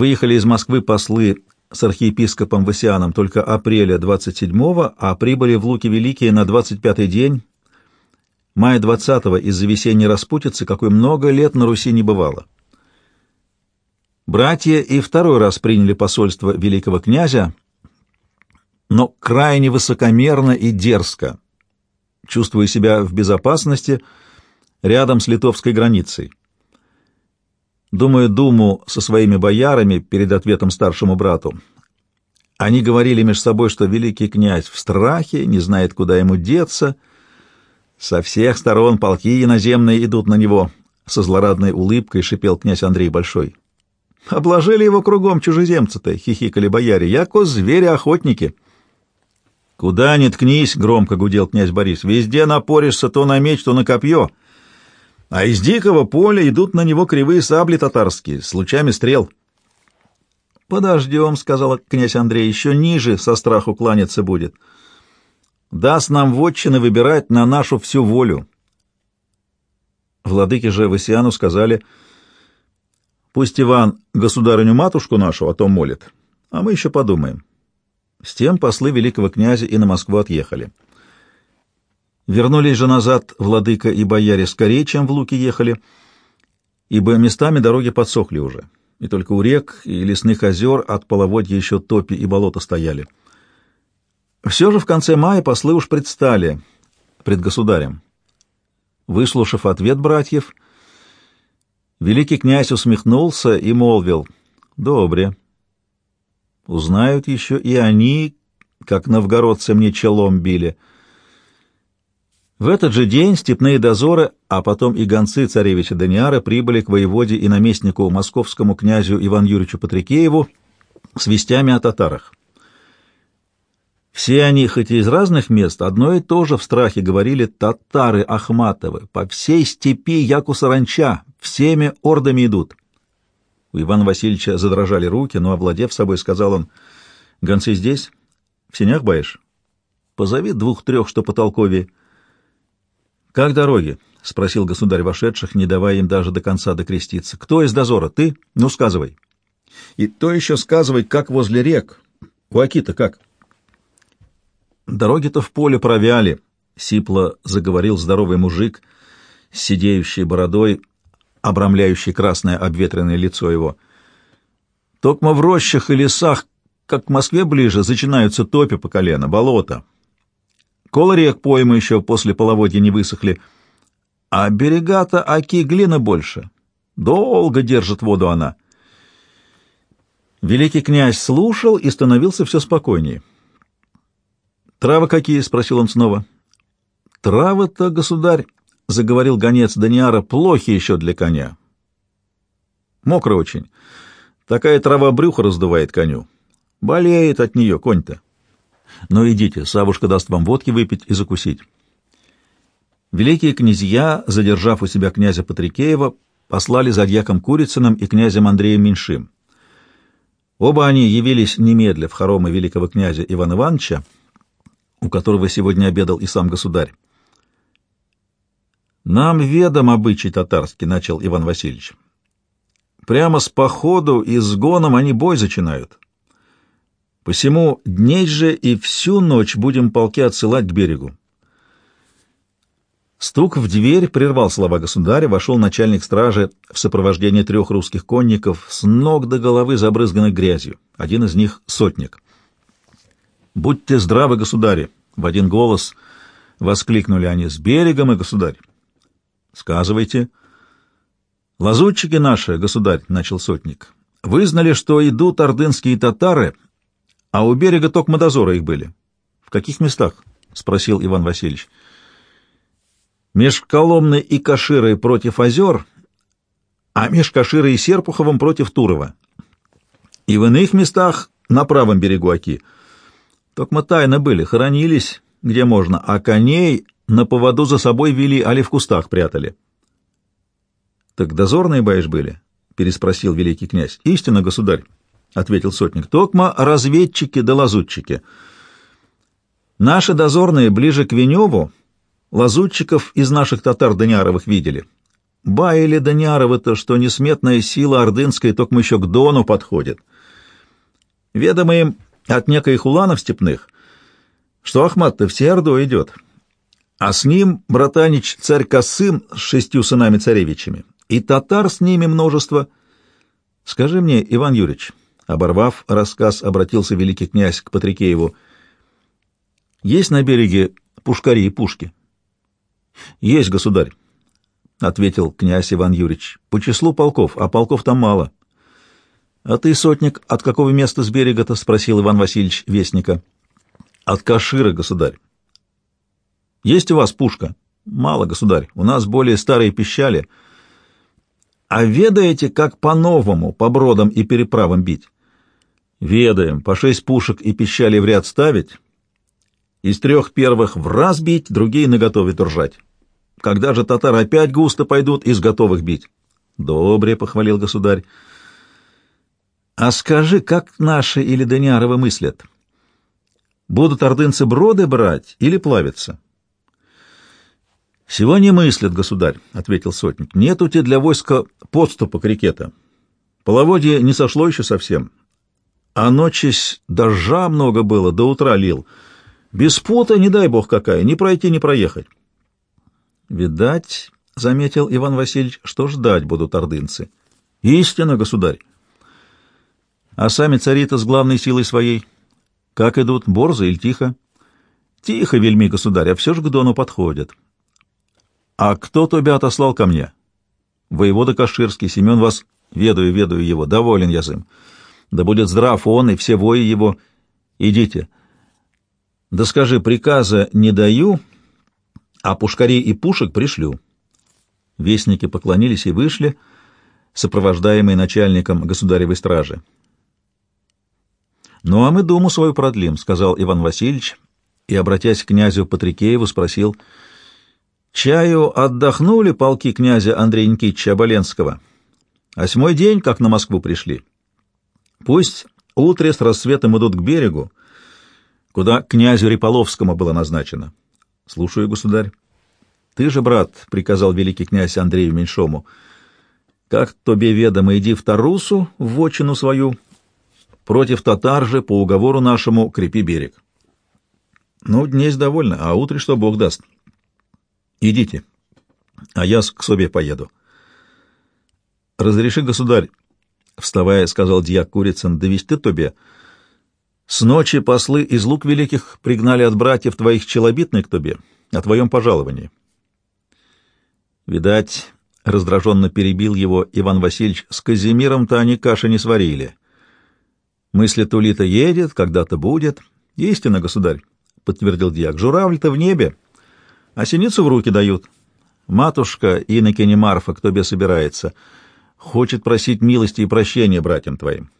Выехали из Москвы послы с архиепископом Васианом только апреля 27-го, а прибыли в Луки Великие на 25-й день, мая 20-го, из-за весенней распутицы, какой много лет на Руси не бывало. Братья и второй раз приняли посольство великого князя, но крайне высокомерно и дерзко, чувствуя себя в безопасности рядом с литовской границей. Думаю, Думу со своими боярами перед ответом старшему брату. Они говорили между собой, что великий князь в страхе, не знает, куда ему деться. Со всех сторон полки иноземные идут на него. Со злорадной улыбкой шипел князь Андрей Большой. Обложили его кругом чужеземцы-то, хихикали бояре, яко звери-охотники. Куда ни ткнись, громко гудел князь Борис, везде напоришься то на меч, то на копье. А из дикого поля идут на него кривые сабли татарские, с лучами стрел. «Подождем», — сказал князь Андрей, — «еще ниже со страху кланяться будет. Даст нам вотчины выбирать на нашу всю волю». Владыки же Васиану сказали — Пусть Иван государыню-матушку нашу о том молит, а мы еще подумаем. С тем послы великого князя и на Москву отъехали. Вернулись же назад владыка и бояре скорее, чем в Луки ехали, ибо местами дороги подсохли уже, и только у рек и лесных озер от половодья еще топи и болота стояли. Все же в конце мая послы уж предстали пред государем. Выслушав ответ братьев, — Великий князь усмехнулся и молвил, «Добре. Узнают еще и они, как новгородцы мне челом били». В этот же день степные дозоры, а потом и гонцы царевича Даниара прибыли к воеводе и наместнику московскому князю Иван Юрьевичу Патрикееву с вестями о татарах. Все они, хоть и из разных мест, одно и то же в страхе говорили «татары Ахматовы, по всей степи, яку саранча, всеми ордами идут». У Ивана Васильевича задрожали руки, но, овладев собой, сказал он, «Гонцы здесь? В сенях баешь? Позови двух-трех, что по толкове». «Как дороги?» — спросил государь вошедших, не давая им даже до конца докреститься. «Кто из дозора? Ты? Ну, сказывай». «И то еще сказывай, как возле рек. У Акита как?» Дороги-то в поле провяли, — сипло заговорил здоровый мужик с сидеющей бородой, обрамляющий красное обветренное лицо его. Токмо в рощах и лесах, как к Москве ближе, начинаются топи по колено, болото. Рек поймы еще после половодья не высохли, а берега-то оки глина больше. Долго держит воду она. Великий князь слушал и становился все спокойнее. «Травы какие?» — спросил он снова. «Травы-то, государь», — заговорил гонец Даниара, — «плохи еще для коня». «Мокро очень. Такая трава брюхо раздувает коню. Болеет от нее конь-то. Но ну, идите, Савушка даст вам водки выпить и закусить». Великие князья, задержав у себя князя Патрикеева, послали за дьяком Курицыным и князем Андреем Меньшим. Оба они явились немедля в хоромы великого князя Ивана Ивановича, у которого сегодня обедал и сам государь. «Нам ведом обычай татарский», — начал Иван Васильевич. «Прямо с походу и с гоном они бой зачинают. Посему дней же и всю ночь будем полки отсылать к берегу». Стук в дверь прервал слова государя, вошел начальник стражи в сопровождении трех русских конников с ног до головы забрызганных грязью. Один из них — сотник — «Будьте здравы, государи!» — в один голос воскликнули они. «С берегом и государь!» «Сказывайте!» «Лазутчики наши, государь!» — начал сотник. «Вызнали, что идут ордынские татары, а у берега токмо дозоры их были». «В каких местах?» — спросил Иван Васильевич. «Меж Коломной и Каширой против озер, а меж Каширой и Серпуховым против Турова. И в иных местах на правом берегу Оки — Токмо тайно были, хоронились, где можно, а коней на поводу за собой вели, али в кустах прятали. — Так дозорные, боишь, были? — переспросил великий князь. — Истинно, государь, — ответил сотник. — Токмо разведчики да лазутчики. Наши дозорные ближе к Веневу лазутчиков из наших татар Даниаровых видели. Баяли Даниарова-то, что несметная сила ордынская только еще к Дону подходит. Ведомо им от некоих уланов степных, что Ахмат-то в Ордо идет, а с ним братанич царь Касым с шестью сынами царевичами, и татар с ними множество. Скажи мне, Иван Юрьевич, оборвав рассказ, обратился великий князь к Патрикееву, есть на береге пушкари и пушки? Есть, государь, — ответил князь Иван Юрьевич, — по числу полков, а полков там мало. — А ты, сотник, от какого места с берега-то? — спросил Иван Васильевич вестника. — От Кашира, государь. — Есть у вас пушка? — Мало, государь. У нас более старые пищали. — А ведаете, как по-новому, по бродам и переправам бить? — Ведаем. По шесть пушек и пищали в ряд ставить. Из трех первых в раз бить, другие наготове держать. Когда же татары опять густо пойдут, из готовых бить. — Добре, — похвалил государь. А скажи, как наши или Даниаровы мыслят? Будут ордынцы броды брать или плавиться? Всего не мыслят, государь, — ответил сотник. Нет у тебя для войска подступа к реке-то. Половодье не сошло еще совсем. А ночись дождя много было, до утра лил. Без пута, не дай бог какая, не пройти, не проехать. Видать, — заметил Иван Васильевич, — что ждать будут ордынцы. Истинно, государь. А сами цари-то с главной силой своей. Как идут, борзо или тихо? Тихо, вельми, государь, а все же к Дону подходят. А кто тебя отослал ко мне? Воевода Каширский, Семен вас, ведаю, ведаю его, доволен я им. Да будет здрав он и все вои его. Идите. Да скажи, приказа не даю, а пушкарей и пушек пришлю. Вестники поклонились и вышли, сопровождаемые начальником государевой стражи. «Ну, а мы думу свою продлим», — сказал Иван Васильевич, и, обратясь к князю Патрикееву, спросил, «Чаю отдохнули полки князя Андрея Никитича Оболенского? Восьмой день, как на Москву пришли. Пусть утре с рассветом идут к берегу, куда князю Риполовскому было назначено». «Слушаю, государь». «Ты же, брат», — приказал великий князь Андрею Меньшому, — «как тебе ведомо, иди в Тарусу, в отчину свою, Против татар же по уговору нашему крепи берег. Ну, днесь довольно, а утре что Бог даст. Идите, а я к себе поеду. Разреши, государь, вставая, сказал дьяк Курицын, довести тебе. С ночи послы из лук великих пригнали от братьев твоих челобитный к тебе о твоем пожаловании. Видать, раздраженно перебил его Иван Васильевич, с Казимиром-то они каши не сварили. Мысли Тулита едет, когда-то будет. Истинно, государь, — подтвердил дьяк. Журавль-то в небе, а синицу в руки дают. Матушка Иннокене Марфа, кто тебе собирается, хочет просить милости и прощения братьям твоим.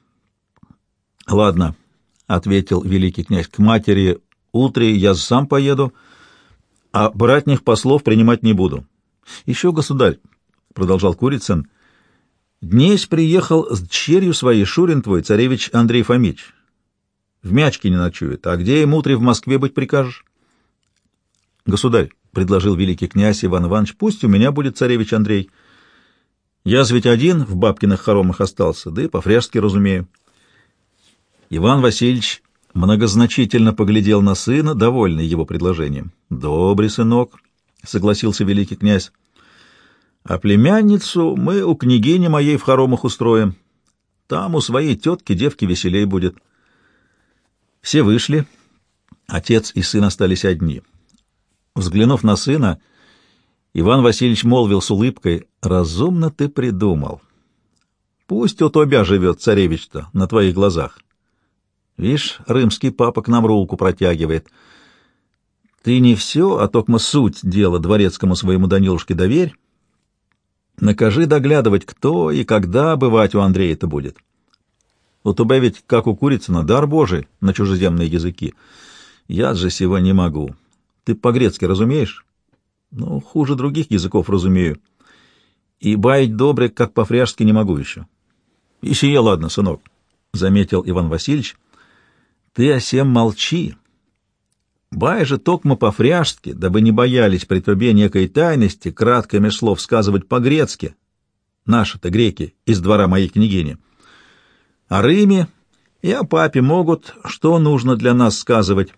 — Ладно, — ответил великий князь, — к матери утре я сам поеду, а братних послов принимать не буду. — Еще, государь, — продолжал Курицын, — Днесь приехал с черью своей Шурин твой, царевич Андрей Фомич. В мячке не ночует, а где ему утре в Москве быть прикажешь? Государь, — предложил великий князь Иван Иванович, — пусть у меня будет царевич Андрей. Я ведь один в бабкиных хоромах остался, да и по-фряжски разумею. Иван Васильевич многозначительно поглядел на сына, довольный его предложением. — Добрый сынок, — согласился великий князь. А племянницу мы у княгини моей в хоромах устроим. Там у своей тетки девки веселей будет. Все вышли. Отец и сын остались одни. Взглянув на сына, Иван Васильевич молвил с улыбкой, «Разумно ты придумал. Пусть у тебя живет царевич-то на твоих глазах. Вишь, рымский папа к нам руку протягивает. Ты не все, а только суть дела дворецкому своему Данилушке доверь, Накажи доглядывать, кто и когда бывать у Андрея это будет. У тебя ведь, как у Курицына, дар Божий на чужеземные языки. Я же сего не могу. Ты по-грецки разумеешь? Ну, хуже других языков разумею. И баять добре, как по-фряжски, не могу еще. И сие ладно, сынок, — заметил Иван Васильевич. Ты о сем молчи. Бай же токмо по-фряжски, дабы не боялись при тобе некой тайности, кратко меж слов сказывать по-грецки. Наши-то греки из двора моей княгини. О Риме и о папе могут, что нужно для нас сказывать.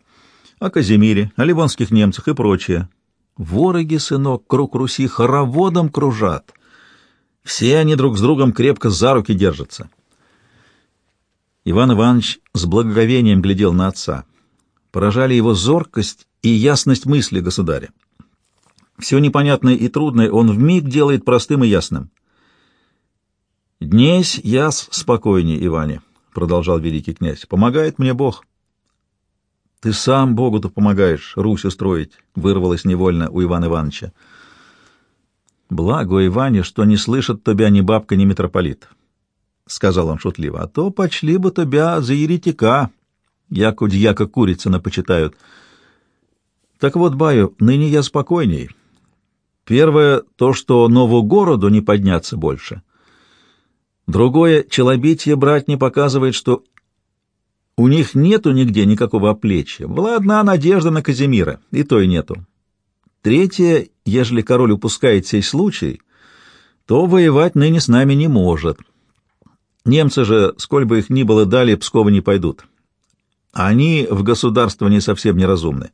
О Казимире, о ливонских немцах и прочее. Вороги, сынок, круг Руси хороводом кружат. Все они друг с другом крепко за руки держатся. Иван Иванович с благоговением глядел на отца. Поражали его зоркость и ясность мысли государя. Все непонятное и трудное он вмиг делает простым и ясным. «Днесь я спокойней, Иване», — продолжал великий князь, — «помогает мне Бог». «Ты сам Богу-то помогаешь Русь устроить», — вырвалось невольно у Ивана Ивановича. «Благо, Иване, что не слышат тебя ни бабка, ни митрополит», — сказал он шутливо, — «а то почли бы тебя за еретика, яко дьяка Курицына почитают. Так вот, баю, ныне я спокойней. Первое — то, что нову городу не подняться больше. Другое — челобитие брать не показывает, что у них нету нигде никакого оплечья. Была одна надежда на Казимира, и той нету. Третье, ежели король упускает сей случай, то воевать ныне с нами не может. Немцы же, сколь бы их ни было, далее Пскова не пойдут. Они в государство не совсем неразумны.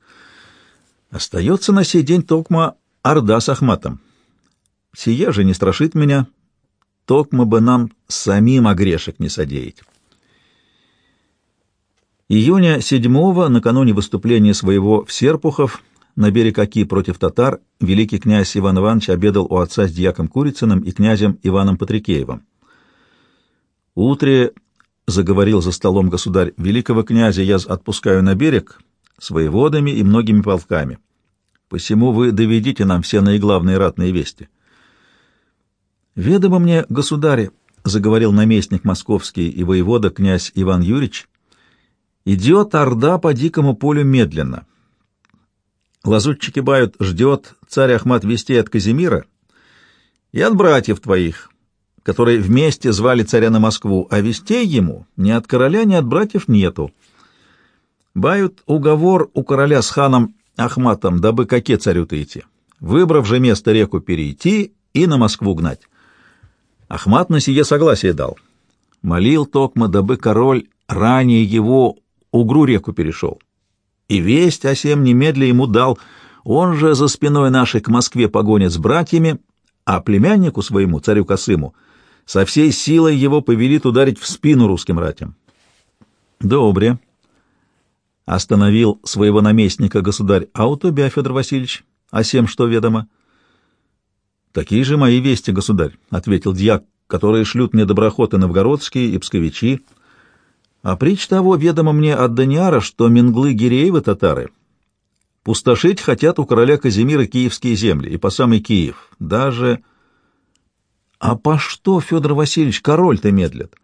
Остается на сей день Токма Орда с Ахматом. Сие же не страшит меня, Токма бы нам самим огрешек не содеять. Июня 7 накануне выступления своего в Серпухов, на берег Оки против татар, великий князь Иван Иванович обедал у отца с дьяком Курицыным и князем Иваном Патрикеевым. Утре заговорил за столом государь, великого князя я отпускаю на берег с воеводами и многими полками. Посему вы доведите нам все наиглавные ратные вести. Ведомо мне, государь, — заговорил наместник московский и воевода князь Иван Юрьевич, — идет орда по дикому полю медленно. Лазутчики бают, ждет царь Ахмат вестей от Казимира и от братьев твоих, которые вместе звали царя на Москву, а вестей ему ни от короля, ни от братьев нету. Бают уговор у короля с ханом Ахматом, дабы каке царю-то идти, выбрав же место реку перейти и на Москву гнать. Ахмат на сие согласие дал. Молил Токма, дабы король ранее его Угру реку перешел. И весть о сем немедля ему дал, он же за спиной нашей к Москве погонит с братьями, а племяннику своему, царю Косыму, со всей силой его повелит ударить в спину русским ратям. Добре. Остановил своего наместника государь. А у тебя, Федор Васильевич, о сем что ведомо? Такие же мои вести, государь, — ответил дьяк, которые шлют мне доброхоты новгородские и псковичи. А притч того ведомо мне от Даниара, что менглы Гиреевы татары пустошить хотят у короля Казимира киевские земли, и по самый Киев, даже... А по что, Федор Васильевич, король-то медлит?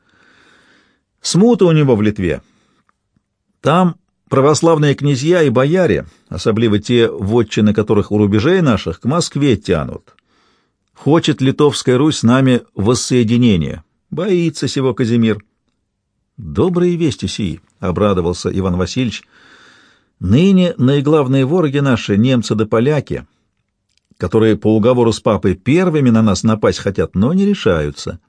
Смута у него в Литве. Там православные князья и бояре, особливо те вотчины, которых у рубежей наших, к Москве тянут. Хочет Литовская Русь с нами воссоединения. Боится сего Казимир. Добрые вести сии, — обрадовался Иван Васильевич. Ныне наиглавные вороги наши, немцы да поляки, которые по уговору с папой первыми на нас напасть хотят, но не решаются.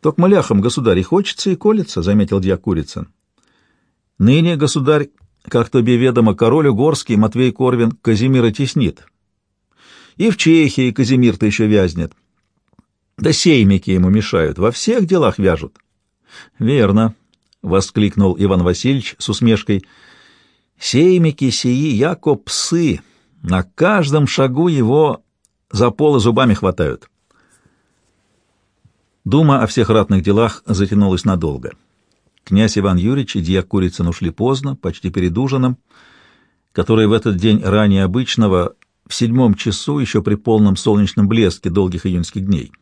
Ток маляхам, государь, и хочется, и колется, — заметил дьяк. Ныне, государь, как тебе ведомо, король Угорский Матвей Корвин Казимира теснит. И в Чехии Казимир-то еще вязнет. Да сеймики ему мешают, во всех делах вяжут. — Верно, — воскликнул Иван Васильевич с усмешкой. — Сеймики сии, яко псы, на каждом шагу его за полы зубами хватают. Дума о всех ратных делах затянулась надолго. Князь Иван Юрьевич и дьяк Курицын ушли поздно, почти перед ужином, который в этот день ранее обычного, в седьмом часу, еще при полном солнечном блеске долгих июньских дней.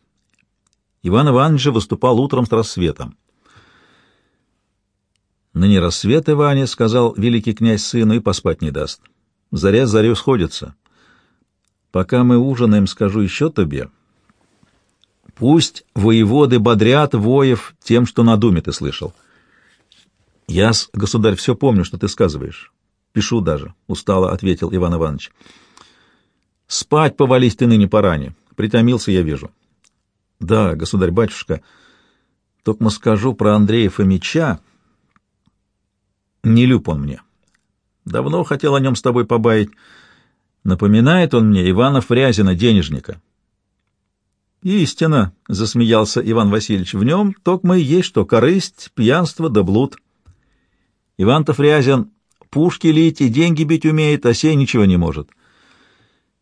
Иван Иванович же выступал утром с рассветом. «Ныне рассвет, Иване, — сказал великий князь сыну, — и поспать не даст. Заря с зарю сходится. Пока мы ужинаем, скажу еще тебе. Пусть воеводы бодрят воев тем, что на думе ты слышал. Я, государь, все помню, что ты сказываешь. пишу даже, — устало ответил Иван Иванович. — Спать повались ты ныне поране. Притомился, я вижу. — Да, государь-батюшка, только скажу про Андрея Фомича. Не люб он мне. Давно хотел о нем с тобой побаять. Напоминает он мне Ивана Фрязина, денежника. «Истина», — засмеялся Иван Васильевич, — «в нем только мы есть что — корысть, пьянство да блуд». Иван-то Фрязин пушки лить и деньги бить умеет, а сей ничего не может.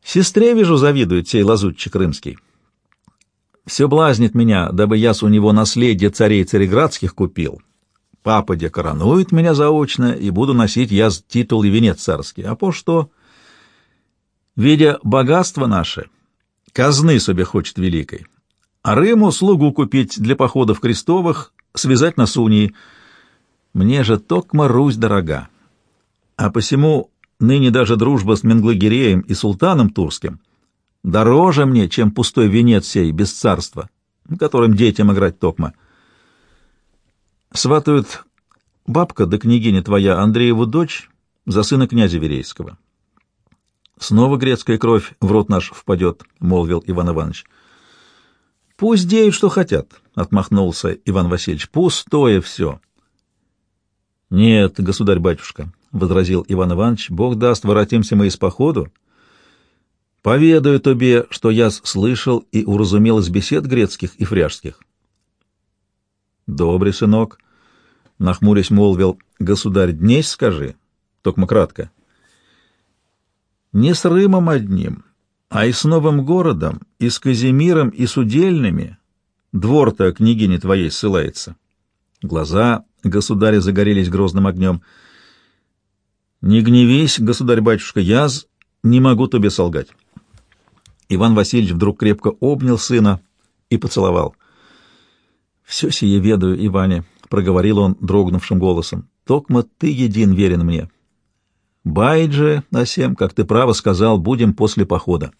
Сестре, вижу, завидует сей лазутчик крымский. Все блазнит меня, дабы я с у него наследие царей цареградских купил. Папа де коронует меня заочно, и буду носить я титул и венец царский. А по что? Видя богатство наше, казны себе хочет великой, а Рыму слугу купить для походов крестовых, связать на сунии. Мне же токма Русь дорога. А посему ныне даже дружба с Менглыгиреем и султаном турским дороже мне, чем пустой венец сей без царства, которым детям играть токма. Сватают бабка да княгиня твоя Андрееву дочь за сына князя Верейского. Снова грецкая кровь в рот наш впадет, — молвил Иван Иванович. — Пусть деют, что хотят, — отмахнулся Иван Васильевич. — Пустое все. — Нет, государь-батюшка, — возразил Иван Иванович, — Бог даст, воротимся мы из походу. Поведаю тебе, что я слышал и уразумел из бесед грецких и фряжских. — Добрый сынок, — нахмурясь молвил, — государь, днесь скажи, только кратко. — не с Рымом одним, а и с новым городом, и с Казимиром, и с удельными. Двор-то княгине твоей ссылается. Глаза государя загорелись грозным огнем. «Не гневись, государь-батюшка, я не могу тебе солгать». Иван Васильевич вдруг крепко обнял сына и поцеловал. «Все сие ведаю, Иване», — проговорил он дрогнувшим голосом. «Токма ты един верен мне». Байджи, Асем, как ты право сказал, будем после похода.